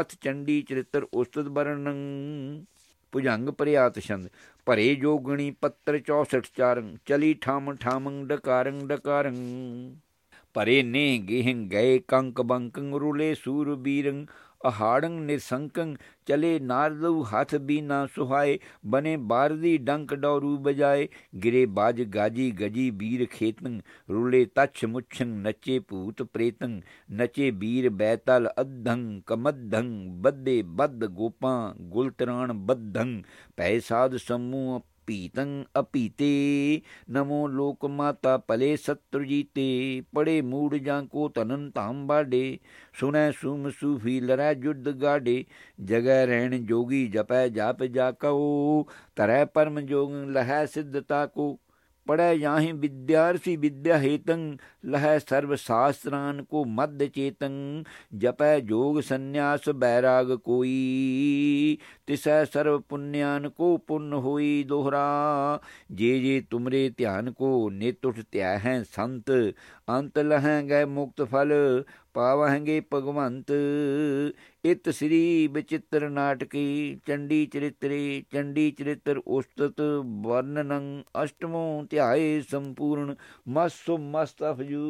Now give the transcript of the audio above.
ਅਥ ਚੰਡੀ ਚਰਿਤਰ ਉਸਤਤ ਬਰਣੰ ਭੁਜੰਗ ਪ੍ਰਿਆਤ ਛੰਦ। ਭਰੇ ਜੋਗਣੀ ਪੱਤਰ 64 ਚਾਰੰ, ਚਲੀ ਠਾਮ ਠਾਮੰ ਡਕਾਰੰ ਡਕਾਰੰ। ਭਰੇ ਨੇ ਗਹਿੰ ਗਏ ਕੰਕ ਬੰਕੰ, ਰੁਲੇ ਸੂਰ ਬੀਰੰ ਅਹਾੜੰ ਨਿਰਸੰਕੰ, ਚਲੇ ਨਾਰਦਉ ਹੱਥ ਬੀਨਾ ਸੁਹਾਏ, ਬਨੇ ਬਾਰਦੀ ਡੰਕ ਡੌਰੂ ਬਜਾਏ, ਗਿਰੇ ਬਾਜ ਗਾਜੀ ਗਜੀ ਬੀਰ ਖੇਤੰ, ਰੁਲੇ ਤਛ ਮੁਛੰ ਨਚੇ ਭੂਤ ਪ੍ਰੇਤੰ, ਨਚੇ ਬੀਰ ਬੈਤਲ ਅਧੰ ਕਮਧੰ ਬੱਦੇ ਬੱਦ ਗੋਪਾਂ ਗੁਲਤਰਾਣ ਬੱਧੰ ਪੈ ਸਾਧ ਸਮੂਹ ਪੀਤੰ ਅਪੀਤੇ ਨਮੋ ਲੋਕ ਮਾਤਾ ਭਲੇ ਸਤਰ ਜੀਤੇ ਪੜੇ ਮੂੜ ਜਾਂ ਕੋ ਤਨਨ ਧਾਮ ਬਾਡੇ ਸੁਨੈ ਸੂਮ ਸੂਫੀ ਲਰੈ ਜੁਦ ਗਾਡੇ ਜਗੈ ਰਹਿਣ ਜੋਗੀ ਜਪੈ ਜਾਪ ਜਾ ਕਉ। ਤਰੈ ਪਰਮ ਜੋਗ ਲਹੈ ਸਿੱਧਤਾ ਕੋ। ਪੜੈ ਯਾਹੀ ਵਿਦਿਆਰਥੀ ਵਿਦਿਆ ਹੇਤੰ। ਲਹੈ ਸਰਬ ਸ਼ਾਸਤਰਾਨ ਕੋ ਮਦ ਚੇਤੰ। ਜਪੈ ਜੋਗ ਸੰਨਿਆਸ ਬੈਰਾਗ ਕੋਈ। ਤਿਸੈ ਸਰਬ ਪੁੰਨਿਆਨ ਕੋ ਪੁੰਨ ਹੋਈ ਦੋਹਰਾ। ਜੇ ਜੇ ਤੁਮਰੇ ਧਿਆਨ ਕੋ ਨਿਤ ਉਠ ਧਿਆ ਹੈ ਸੰਤ, ਅੰਤ ਲਹੈ ਗਏ ਮੁਕਤ ਫਲ, ਪਾਵਹਿਗੇ ਭਗਵੰਤ। ਇਤ ਸ੍ਰੀ ਬਚਿੱਤਰ ਨਾਟਕੀ, ਚੰਡੀ ਚਰਿਤਰੇ, ਚੰਡੀ ਚਰਿਤਰ ਉਸਤਤ, ਵਰਨਨੰ ਅਸ਼ਟਮੋ ਧਿਆਏ ਸੰਪੂਰਨ, ਮਸੁ ਮਸਤਫਜੂ